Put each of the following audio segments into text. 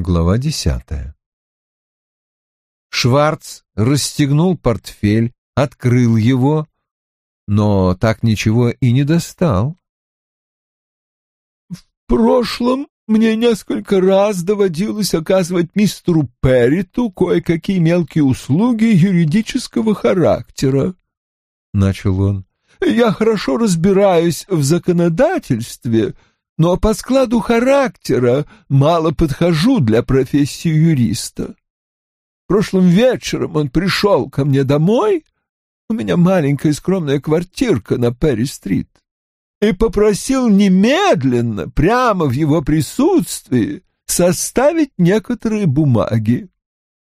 Глава десятая. Шварц расстегнул портфель, открыл его, но так ничего и не достал. «В прошлом мне несколько раз доводилось оказывать мистеру Перриту кое-какие мелкие услуги юридического характера», — начал он. «Я хорошо разбираюсь в законодательстве, — но по складу характера мало подхожу для профессии юриста. Прошлым вечером он пришел ко мне домой, у меня маленькая скромная квартирка на Перри-стрит, и попросил немедленно, прямо в его присутствии, составить некоторые бумаги.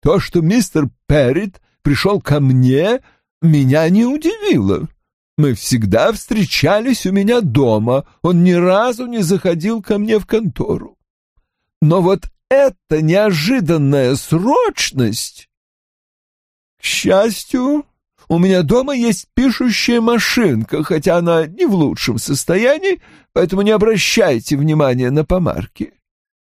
То, что мистер Перрит пришел ко мне, меня не удивило. Мы всегда встречались у меня дома, он ни разу не заходил ко мне в контору. Но вот эта неожиданная срочность... К счастью, у меня дома есть пишущая машинка, хотя она не в лучшем состоянии, поэтому не обращайте внимания на помарки.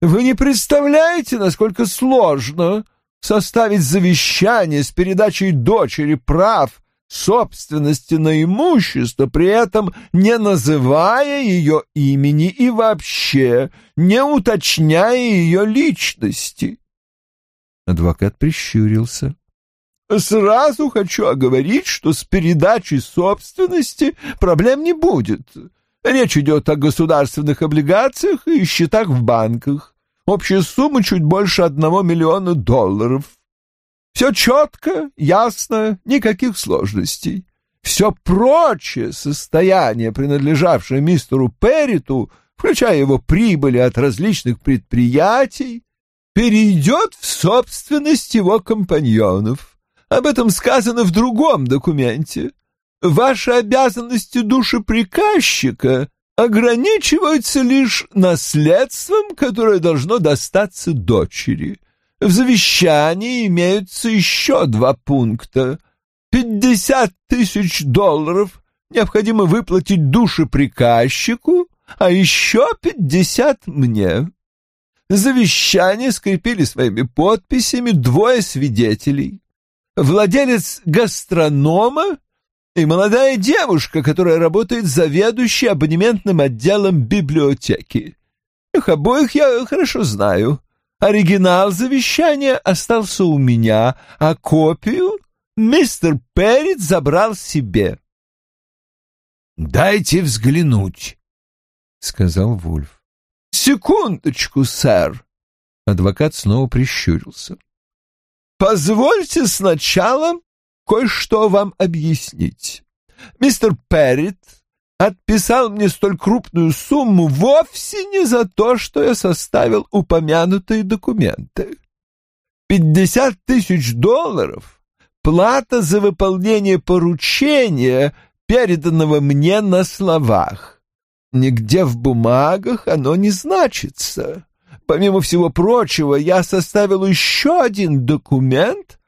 Вы не представляете, насколько сложно составить завещание с передачей дочери прав собственности на имущество, при этом не называя ее имени и вообще не уточняя ее личности. Адвокат прищурился. «Сразу хочу оговорить, что с передачей собственности проблем не будет. Речь идет о государственных облигациях и счетах в банках. Общая сумма чуть больше одного миллиона долларов. Все четко, ясно, никаких сложностей. Все прочее состояние, принадлежавшее мистеру Перриту, включая его прибыли от различных предприятий, перейдет в собственность его компаньонов. Об этом сказано в другом документе. Ваши обязанности душеприказчика ограничиваются лишь наследством, которое должно достаться дочери. В завещании имеются еще два пункта. Пятьдесят тысяч долларов необходимо выплатить душеприказчику, а еще пятьдесят мне. Завещание скрепили своими подписями двое свидетелей. Владелец гастронома и молодая девушка, которая работает заведующей абонементным отделом библиотеки. Их обоих я хорошо знаю. Оригинал завещания остался у меня, а копию мистер Перрит забрал себе. «Дайте взглянуть», — сказал Вульф. «Секундочку, сэр». Адвокат снова прищурился. «Позвольте сначала кое-что вам объяснить. Мистер Перрит отписал мне столь крупную сумму вовсе не за то, что я составил упомянутые документы. Пятьдесят тысяч долларов — плата за выполнение поручения, переданного мне на словах. Нигде в бумагах оно не значится. Помимо всего прочего, я составил еще один документ,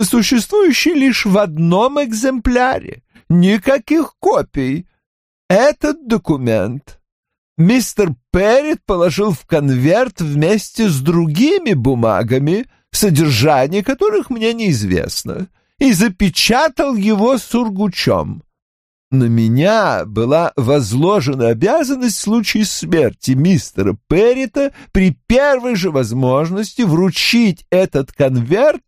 существующий лишь в одном экземпляре. Никаких копий — этот документ мистер Перрит положил в конверт вместе с другими бумагами, содержание которых мне неизвестно, и запечатал его сургучом. На меня была возложена обязанность в случае смерти мистера Перрита при первой же возможности вручить этот конверт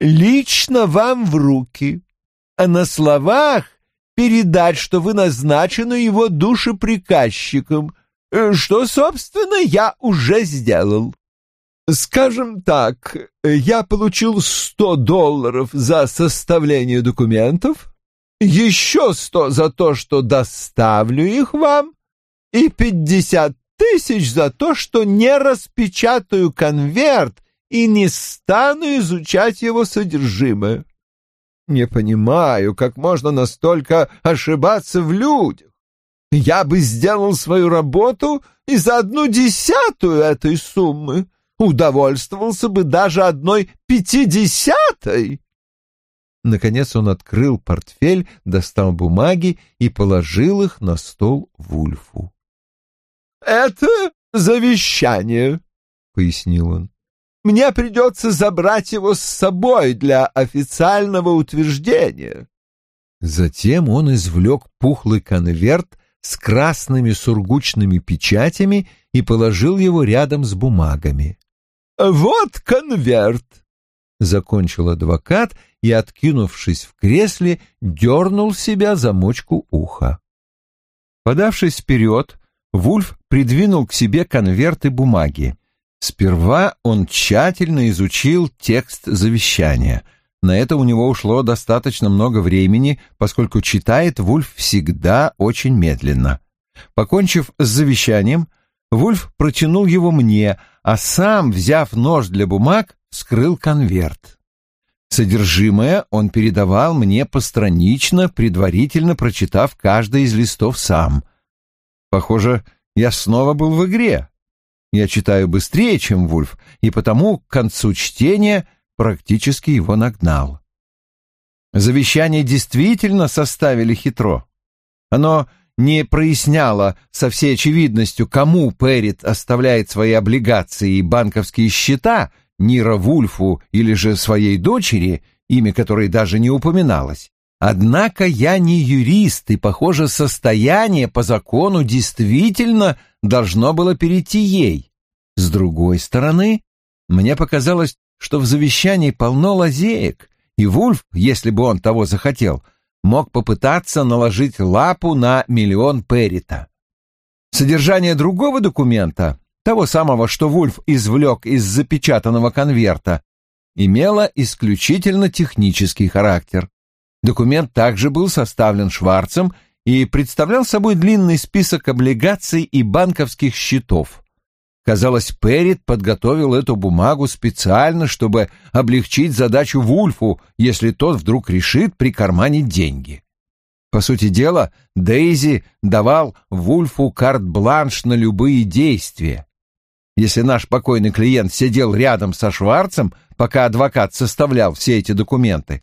лично вам в руки. А на словах передать, что вы назначены его душеприказчиком, э, что, собственно, я уже сделал. Скажем так, я получил сто долларов за составление документов, еще сто за то, что доставлю их вам, и пятьдесят тысяч за то, что не распечатаю конверт и не стану изучать его содержимое. Не понимаю, как можно настолько ошибаться в людях. Я бы сделал свою работу и за одну десятую этой суммы удовольствовался бы даже одной пятидесятой. Наконец он открыл портфель, достал бумаги и положил их на стол Вульфу. «Это завещание», — пояснил он. Мне придется забрать его с собой для официального утверждения. Затем он извлек пухлый конверт с красными сургучными печатями и положил его рядом с бумагами. «Вот конверт», — закончил адвокат и, откинувшись в кресле, дернул себя за мочку уха. Подавшись вперед, Вульф придвинул к себе конверты бумаги. Сперва он тщательно изучил текст завещания. На это у него ушло достаточно много времени, поскольку читает Вульф всегда очень медленно. Покончив с завещанием, Вульф протянул его мне, а сам, взяв нож для бумаг, скрыл конверт. Содержимое он передавал мне постранично, предварительно прочитав каждый из листов сам. Похоже, я снова был в игре. Я читаю быстрее, чем Вульф, и потому к концу чтения практически его нагнал. Завещание действительно составили хитро. Оно не проясняло со всей очевидностью, кому Перрит оставляет свои облигации и банковские счета, Нира Вульфу или же своей дочери, имя которой даже не упоминалось. Однако я не юрист, и, похоже, состояние по закону действительно должно было перейти ей. С другой стороны, мне показалось, что в завещании полно лазеек, и Вульф, если бы он того захотел, мог попытаться наложить лапу на миллион Перрита. Содержание другого документа, того самого, что Вульф извлек из запечатанного конверта, имело исключительно технический характер. Документ также был составлен Шварцем и представлял собой длинный список облигаций и банковских счетов. Казалось, Перрит подготовил эту бумагу специально, чтобы облегчить задачу Вульфу, если тот вдруг решит прикарманить деньги. По сути дела, Дейзи давал Вульфу карт-бланш на любые действия. Если наш покойный клиент сидел рядом со Шварцем, пока адвокат составлял все эти документы,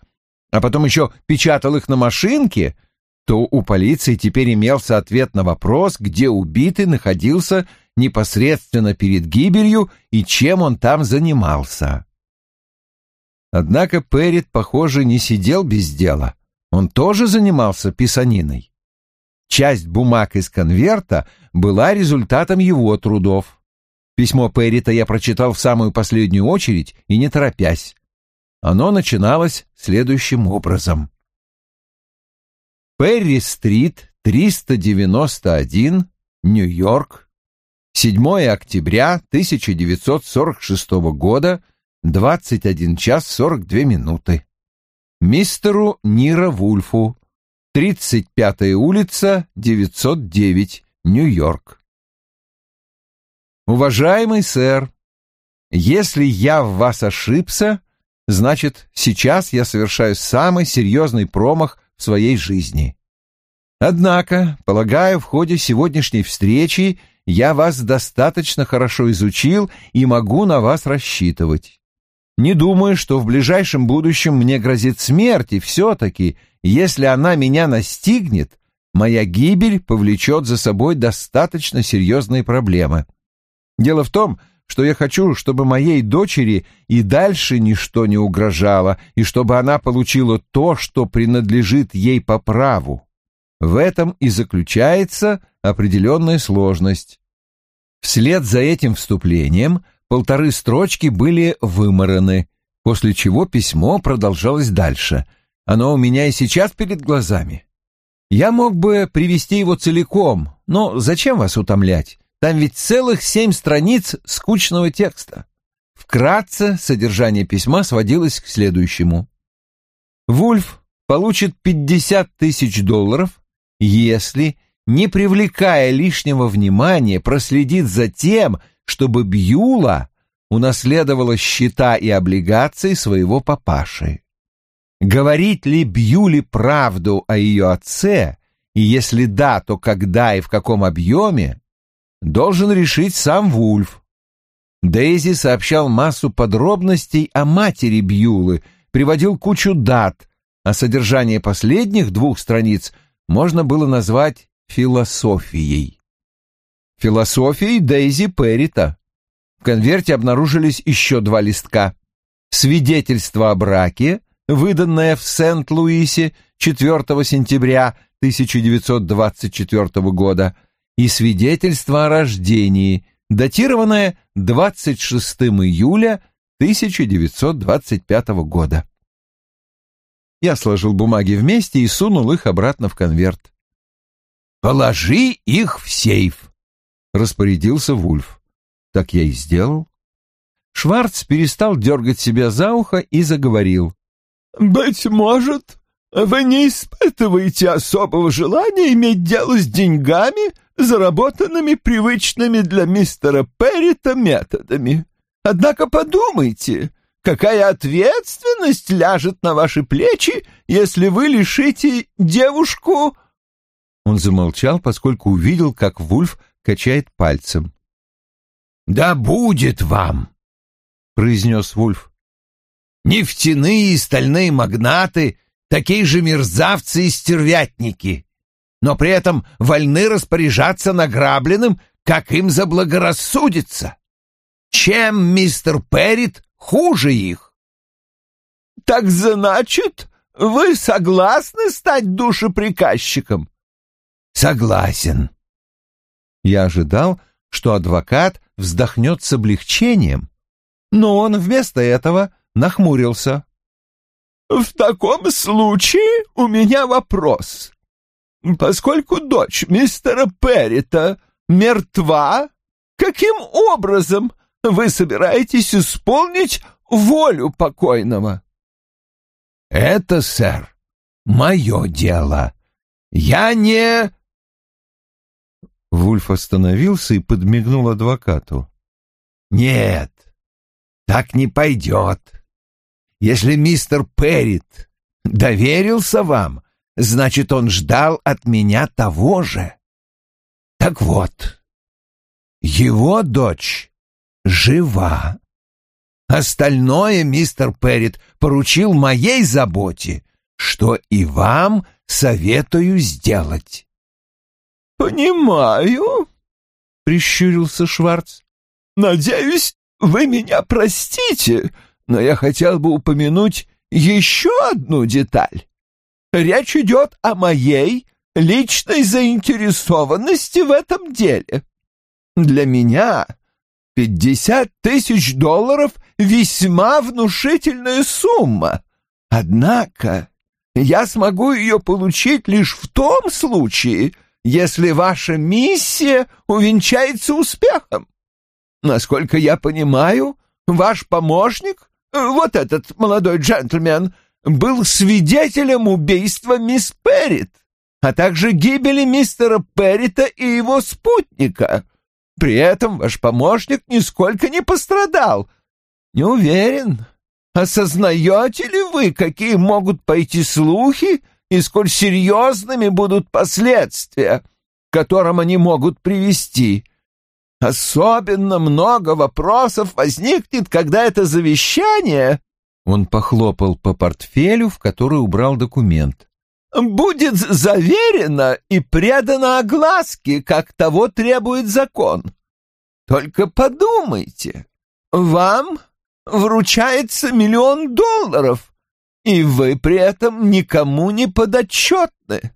а потом еще печатал их на машинке, то у полиции теперь имелся ответ на вопрос, где убитый находился непосредственно перед гибелью и чем он там занимался. Однако Перрит, похоже, не сидел без дела. Он тоже занимался писаниной. Часть бумаг из конверта была результатом его трудов. Письмо Перрита я прочитал в самую последнюю очередь и не торопясь. Оно начиналось следующим образом. Перри-стрит, 391, Нью-Йорк, 7 октября 1946 года, 21 час 42 минуты. Мистеру Нира Вульфу, 35-я улица, 909, Нью-Йорк. Уважаемый сэр, если я в вас ошибся, значит, сейчас я совершаю самый серьезный промах в своей жизни. Однако, полагаю, в ходе сегодняшней встречи я вас достаточно хорошо изучил и могу на вас рассчитывать. Не думаю, что в ближайшем будущем мне грозит смерть, и все-таки, если она меня настигнет, моя гибель повлечет за собой достаточно серьезные проблемы. Дело в том, что что я хочу, чтобы моей дочери и дальше ничто не угрожало, и чтобы она получила то, что принадлежит ей по праву. В этом и заключается определенная сложность. Вслед за этим вступлением полторы строчки были вымораны, после чего письмо продолжалось дальше. Оно у меня и сейчас перед глазами. Я мог бы привести его целиком, но зачем вас утомлять? Там ведь целых семь страниц скучного текста. Вкратце содержание письма сводилось к следующему. Вульф получит 50 тысяч долларов, если, не привлекая лишнего внимания, проследит за тем, чтобы Бьюла унаследовала счета и облигации своего папаши. Говорит ли Бьюли правду о ее отце, и если да, то когда и в каком объеме, должен решить сам Вульф. Дейзи сообщал массу подробностей о матери Бьюлы, приводил кучу дат, а содержание последних двух страниц можно было назвать философией. Философией Дейзи Перрита. конверте обнаружились еще два листка. Свидетельство о браке, выданное в Сент-Луисе 4 сентября 1924 года, и свидетельство о рождении, датированное 26 июля 1925 года. Я сложил бумаги вместе и сунул их обратно в конверт. «Положи их в сейф», — распорядился Вульф. Так я и сделал. Шварц перестал дергать себя за ухо и заговорил. «Быть может, вы не испытываете особого желания иметь дело с деньгами, заработанными привычными для мистера Перрита методами. Однако подумайте, какая ответственность ляжет на ваши плечи, если вы лишите девушку...» Он замолчал, поскольку увидел, как Вульф качает пальцем. «Да будет вам!» — произнес Вульф. «Нефтяные и стальные магнаты — такие же мерзавцы и стервятники, но при этом вольны распоряжаться награбленным, как им заблагорассудится. Чем мистер Перрит хуже их?» «Так значит, вы согласны стать душеприказчиком?» «Согласен». Я ожидал, что адвокат вздохнет с облегчением, но он вместо этого нахмурился. «В таком случае у меня вопрос. Поскольку дочь мистера Перрита мертва, каким образом вы собираетесь исполнить волю покойного?» «Это, сэр, мое дело. Я не...» Вульф остановился и подмигнул адвокату. «Нет, так не пойдет. Если мистер Перрит доверился вам, значит, он ждал от меня того же. Так вот, его дочь жива. Остальное мистер Перрит поручил моей заботе, что и вам советую сделать. «Понимаю», — прищурился Шварц. «Надеюсь, вы меня простите, но я хотел бы упомянуть еще одну деталь. Речь идет о моей личной заинтересованности в этом деле. Для меня пятьдесят тысяч долларов — весьма внушительная сумма. Однако я смогу ее получить лишь в том случае, если ваша миссия увенчается успехом. Насколько я понимаю, ваш помощник, вот этот молодой джентльмен, был свидетелем убийства мисс Перрит, а также гибели мистера Перрита и его спутника. При этом ваш помощник нисколько не пострадал. Не уверен, осознаете ли вы, какие могут пойти слухи, и сколь серьезными будут последствия, к которым они могут привести. Особенно много вопросов возникнет, когда это завещание...» Он похлопал по портфелю, в который убрал документ. «Будет заверено и предано огласке, как того требует закон. Только подумайте, вам вручается миллион долларов, и вы при этом никому не подотчетны.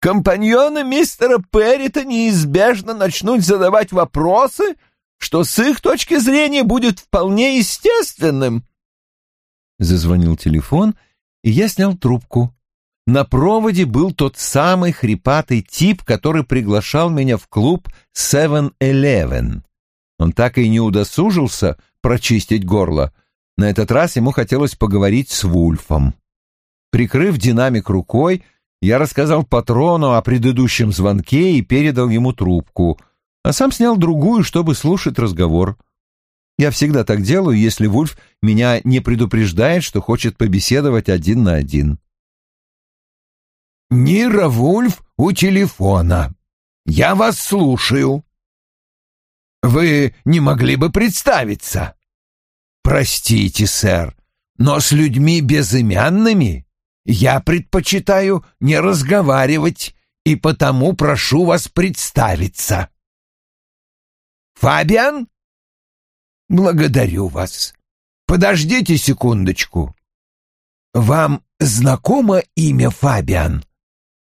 Компаньоны мистера Перрита неизбежно начнут задавать вопросы, что с их точки зрения будет вполне естественным. Зазвонил телефон, и я снял трубку. На проводе был тот самый хрипатый тип, который приглашал меня в клуб Seven Eleven. Он так и не удосужился прочистить горло — на этот раз ему хотелось поговорить с Вульфом. Прикрыв динамик рукой, я рассказал патрону о предыдущем звонке и передал ему трубку, а сам снял другую, чтобы слушать разговор. Я всегда так делаю, если Вульф меня не предупреждает, что хочет побеседовать один на один. «Нира Вульф у телефона. Я вас слушаю. Вы не могли бы представиться?» Простите, сэр, но с людьми безымянными я предпочитаю не разговаривать и потому прошу вас представиться. Фабиан? Благодарю вас. Подождите секундочку. Вам знакомо имя Фабиан?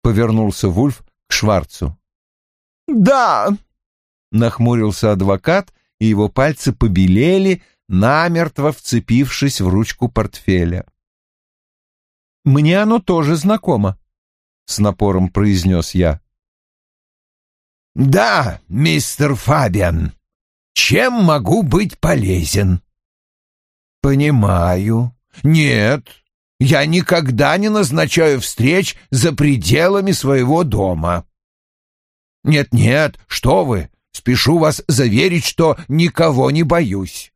Повернулся Вульф к Шварцу. Да, нахмурился адвокат, и его пальцы побелели, намертво вцепившись в ручку портфеля. «Мне оно тоже знакомо», — с напором произнес я. «Да, мистер Фабиан, чем могу быть полезен?» «Понимаю. Нет, я никогда не назначаю встреч за пределами своего дома». «Нет-нет, что вы, спешу вас заверить, что никого не боюсь».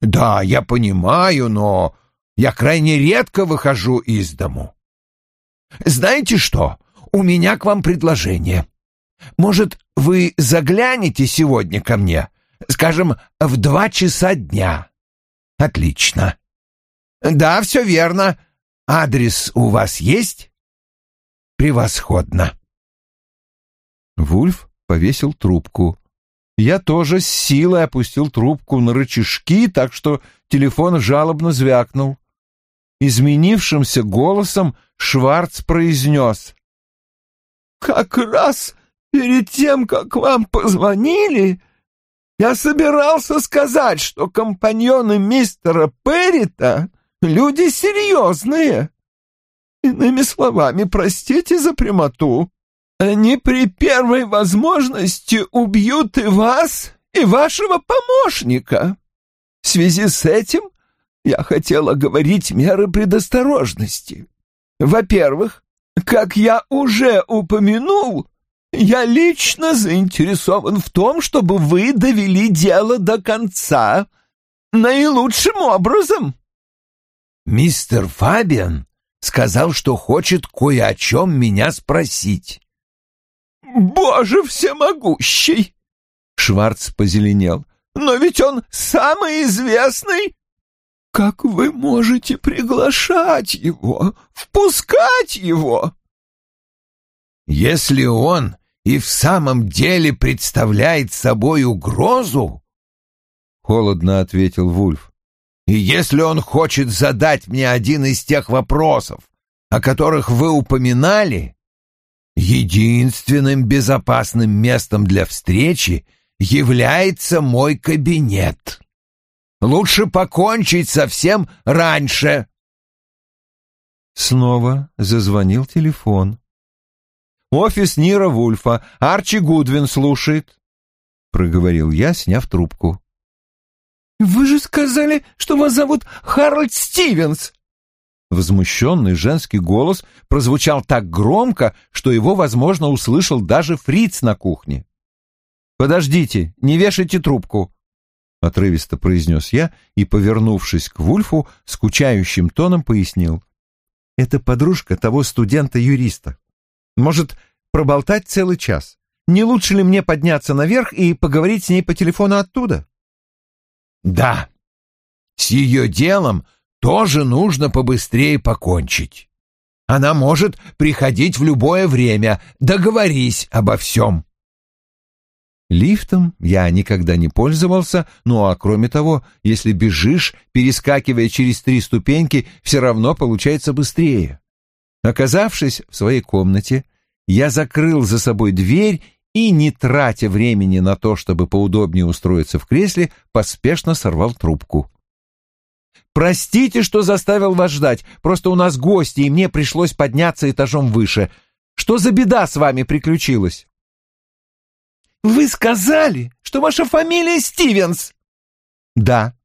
«Да, я понимаю, но я крайне редко выхожу из дому». «Знаете что, у меня к вам предложение». Может, вы заглянете сегодня ко мне, скажем, в два часа дня? Отлично. Да, все верно. Адрес у вас есть? Превосходно. Вульф повесил трубку. Я тоже с силой опустил трубку на рычажки, так что телефон жалобно звякнул. Изменившимся голосом Шварц произнес. «Как раз Перед тем, как вам позвонили, я собирался сказать, что компаньоны мистера Перрита — люди серьезные. Иными словами, простите за прямоту, они при первой возможности убьют и вас, и вашего помощника. В связи с этим я хотела говорить меры предосторожности. Во-первых, как я уже упомянул, я лично заинтересован в том, чтобы вы довели дело до конца наилучшим образом. Мистер Фабиан сказал, что хочет кое о чем меня спросить. Боже всемогущий! Шварц позеленел. Но ведь он самый известный. Как вы можете приглашать его, впускать его? Если он и в самом деле представляет собой угрозу? Холодно ответил Вульф. И если он хочет задать мне один из тех вопросов, о которых вы упоминали, единственным безопасным местом для встречи является мой кабинет. Лучше покончить со всем раньше. Снова зазвонил телефон. Офис Нира Вульфа. Арчи Гудвин слушает», — проговорил я, сняв трубку. «Вы же сказали, что вас зовут Харальд Стивенс!» Возмущенный женский голос прозвучал так громко, что его, возможно, услышал даже фриц на кухне. «Подождите, не вешайте трубку», — отрывисто произнес я и, повернувшись к Вульфу, скучающим тоном пояснил. «Это подружка того студента-юриста. Может, проболтать целый час? Не лучше ли мне подняться наверх и поговорить с ней по телефону оттуда? Да, с ее делом тоже нужно побыстрее покончить. Она может приходить в любое время, договорись обо всем. Лифтом я никогда не пользовался, ну а кроме того, если бежишь, перескакивая через три ступеньки, все равно получается быстрее. Оказавшись в своей комнате, я закрыл за собой дверь и, не тратя времени на то, чтобы поудобнее устроиться в кресле, поспешно сорвал трубку. «Простите, что заставил вас ждать, просто у нас гости, и мне пришлось подняться этажом выше. Что за беда с вами приключилась?» «Вы сказали, что ваша фамилия Стивенс?» «Да.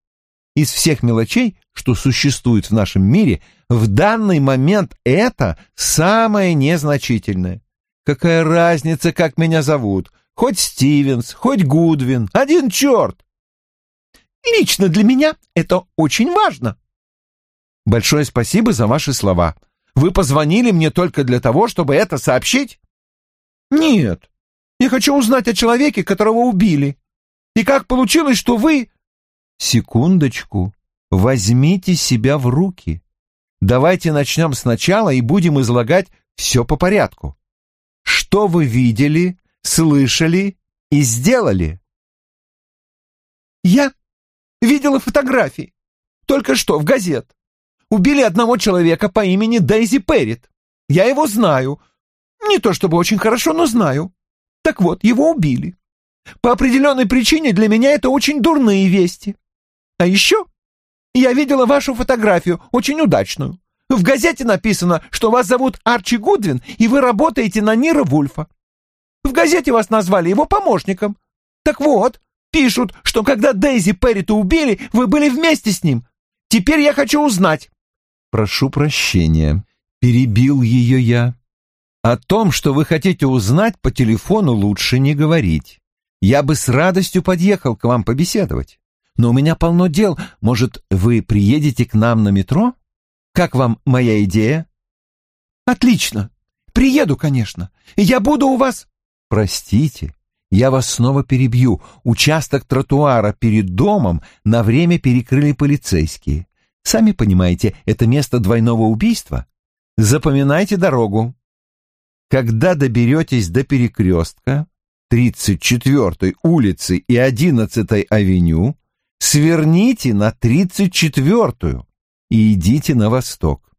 Из всех мелочей, что существует в нашем мире, в данный момент это самое незначительное. Какая разница, как меня зовут? Хоть Стивенс, хоть Гудвин, один черт. Лично для меня это очень важно. Большое спасибо за ваши слова. Вы позвонили мне только для того, чтобы это сообщить? Нет. Я хочу узнать о человеке, которого убили. И как получилось, что вы... Секундочку. Возьмите себя в руки. Давайте начнем сначала и будем излагать все по порядку. Что вы видели, слышали и сделали? Я Видела фотографии. Только что в газет. Убили одного человека по имени Дейзи Перрит. Я его знаю. Не то чтобы очень хорошо, но знаю. Так вот, его убили. По определенной причине для меня это очень дурные вести. А еще я видела вашу фотографию, очень удачную. В газете написано, что вас зовут Арчи Гудвин, и вы работаете на Нира Вульфа. В газете вас назвали его помощником. Так вот, пишут, что когда Дейзи Перрита убили, вы были вместе с ним. Теперь я хочу узнать. Прошу прощения, перебил ее я. О том, что вы хотите узнать, по телефону лучше не говорить. Я бы с радостью подъехал к вам побеседовать. Но у меня полно дел. Может, вы приедете к нам на метро? Как вам моя идея? Отлично. Приеду, конечно. Я буду у вас... Простите, я вас снова перебью. Участок тротуара перед домом на время перекрыли полицейские. Сами понимаете, это место двойного убийства. Запоминайте дорогу. Когда доберетесь до перекрестка 34-й улицы и 11-й авеню, сверните на 34-ю и идите на восток.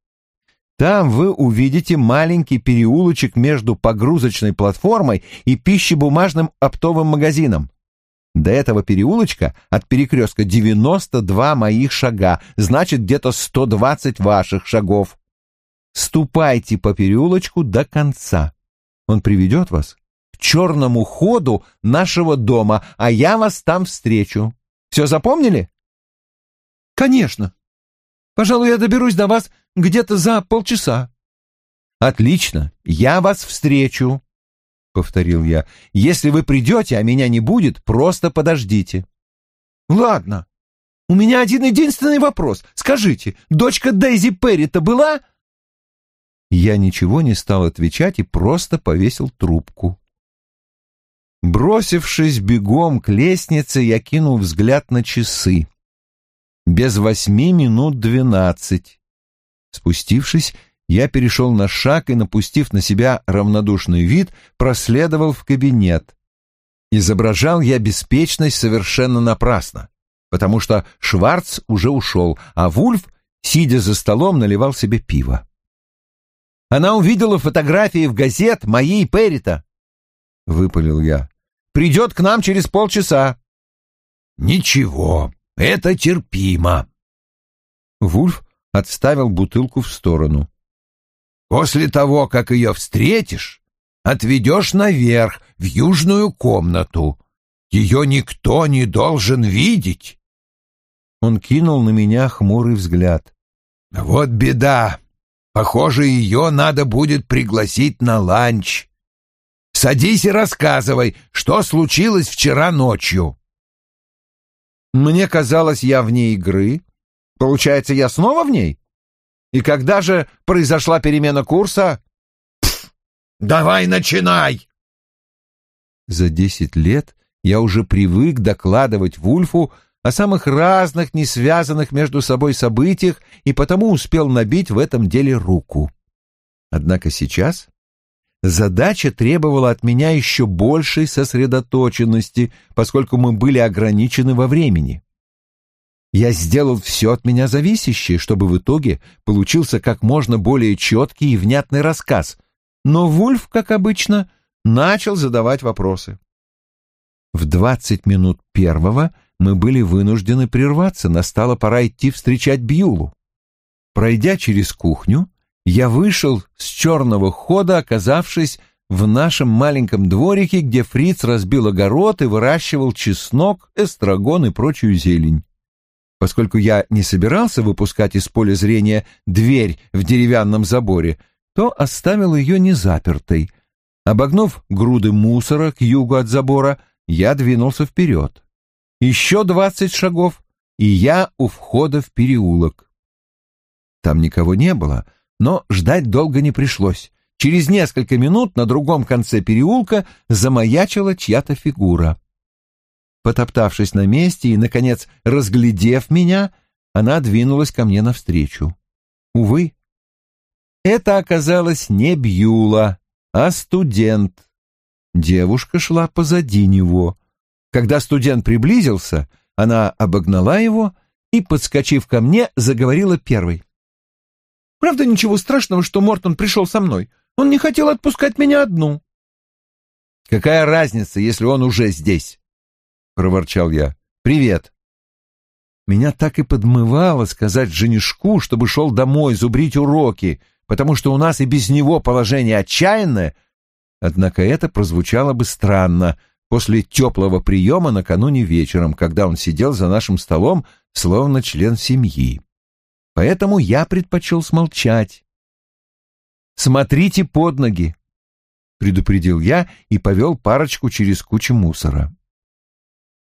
Там вы увидите маленький переулочек между погрузочной платформой и пищебумажным оптовым магазином. До этого переулочка от перекрестка 92 моих шага, значит где-то 120 ваших шагов. Ступайте по переулочку до конца. Он приведет вас к черному ходу нашего дома, а я вас там встречу. Все запомнили? Конечно. Пожалуй, я доберусь до вас где-то за полчаса. Отлично, я вас встречу, повторил я. Если вы придете, а меня не будет, просто подождите. Ладно. У меня один единственный вопрос. Скажите, дочка Дейзи Перри-то была? Я ничего не стал отвечать и просто повесил трубку. Бросившись бегом к лестнице, я кинул взгляд на часы без восьми минут двенадцать. Спустившись, я перешел на шаг и, напустив на себя равнодушный вид, проследовал в кабинет. Изображал я беспечность совершенно напрасно, потому что Шварц уже ушел, а Вульф, сидя за столом, наливал себе пиво. «Она увидела фотографии в газет моей Перрита», — выпалил я. «Придет к нам через полчаса». «Ничего, это терпимо. Вульф отставил бутылку в сторону. После того, как ее встретишь, отведешь наверх, в южную комнату. Ее никто не должен видеть. Он кинул на меня хмурый взгляд. Вот беда. Похоже, ее надо будет пригласить на ланч. Садись и рассказывай, что случилось вчера ночью. Мне казалось, я вне игры. Получается, я снова в ней? И когда же произошла перемена курса? Пф, давай начинай! За десять лет я уже привык докладывать Вульфу о самых разных, не связанных между собой событиях и потому успел набить в этом деле руку. Однако сейчас Задача требовала от меня еще большей сосредоточенности, поскольку мы были ограничены во времени. Я сделал все от меня зависящее, чтобы в итоге получился как можно более четкий и внятный рассказ, но Вульф, как обычно, начал задавать вопросы. В двадцать минут первого мы были вынуждены прерваться, настала пора идти встречать Бьюлу. Пройдя через кухню, я вышел с черного хода, оказавшись в нашем маленьком дворике, где фриц разбил огород и выращивал чеснок, эстрагон и прочую зелень. Поскольку я не собирался выпускать из поля зрения дверь в деревянном заборе, то оставил ее незапертой. Обогнув груды мусора к югу от забора, я двинулся вперед. Еще двадцать шагов, и я у входа в переулок. Там никого не было — но ждать долго не пришлось. Через несколько минут на другом конце переулка замаячила чья-то фигура. Потоптавшись на месте и, наконец, разглядев меня, она двинулась ко мне навстречу. Увы, это оказалось не Бьюла, а студент. Девушка шла позади него. Когда студент приблизился, Она обогнала его и, подскочив ко мне, заговорила первой. «Правда, ничего страшного, что Мортон пришел со мной. Он не хотел отпускать меня одну». «Какая разница, если он уже здесь?» — проворчал я. «Привет». Меня так и подмывало сказать женишку, чтобы шел домой зубрить уроки, потому что у нас и без него положение отчаянное. Однако это прозвучало бы странно после теплого приема накануне вечером, когда он сидел за нашим столом, словно член семьи. Поэтому я предпочел смолчать. «Смотрите под ноги», — предупредил я и повел парочку через кучу мусора.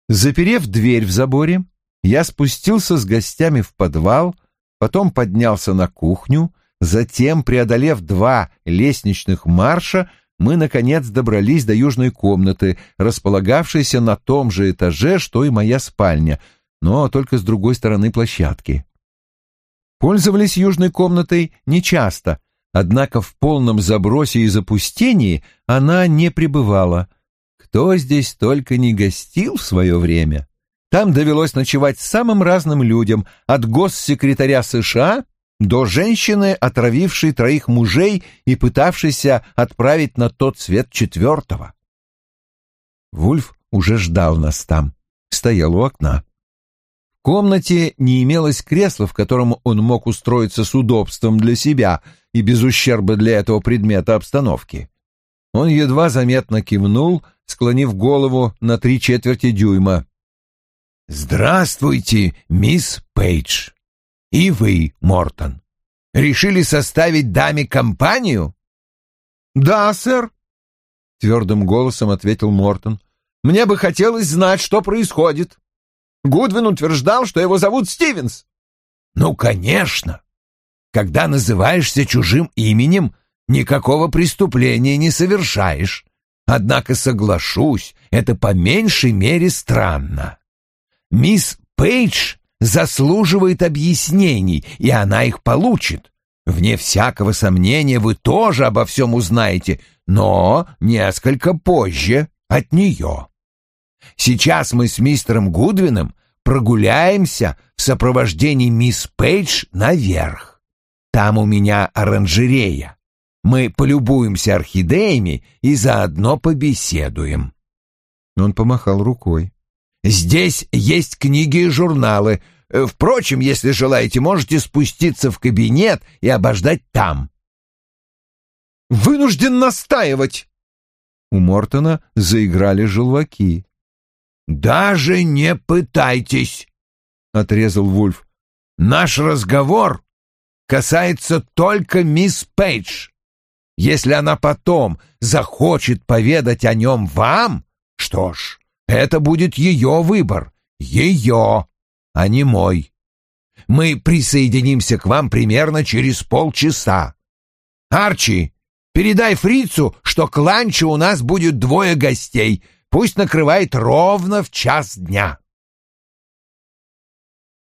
Заперев дверь в заборе, я спустился с гостями в подвал, потом поднялся на кухню, затем, преодолев два лестничных марша, мы, наконец, добрались до южной комнаты, располагавшейся на том же этаже, что и моя спальня, но только с другой стороны площадки. Пользовались южной комнатой нечасто, однако в полном забросе и запустении она не пребывала. Кто здесь только не гостил в свое время? Там довелось ночевать самым разным людям, от госсекретаря США до женщины, отравившей троих мужей и пытавшейся отправить на тот свет четвертого. Вульф уже ждал нас там, стоял у окна. Комнате не имелось кресла, в котором он мог устроиться с удобством для себя и без ущерба для этого предмета обстановки. Он едва заметно кивнул, склонив голову на три четверти дюйма. «Здравствуйте, мисс Пейдж. И вы, Мортон. Решили составить даме компанию?» «Да, сэр», — твердым голосом ответил Мортон. «Мне бы хотелось знать, что происходит. Гудвин утверждал, что его зовут Стивенс». «Ну, конечно. Когда называешься чужим именем, никакого преступления не совершаешь. Однако, соглашусь, это по меньшей мере странно. Мисс Пейдж заслуживает объяснений, и она их получит. Вне всякого сомнения вы тоже обо всем узнаете, но несколько позже от нее. Сейчас мы с мистером Гудвином прогуляемся в сопровождении мисс Пейдж наверх. Там у меня оранжерея. Мы полюбуемся орхидеями и заодно побеседуем. Он помахал рукой. Здесь есть книги и журналы. Э, впрочем, если желаете, можете спуститься в кабинет и обождать там. Вынужден настаивать. У Мортона заиграли желваки. Даже не пытайтесь, отрезал Вульф. Наш разговор касается только мисс Пейдж. Если она потом захочет поведать о нем вам, что ж, это будет ее выбор, ее, а не мой. Мы присоединимся к вам примерно через полчаса. Арчи, передай фрицу, что к ланчу у нас будет двое гостей. Пусть накрывает ровно в час дня.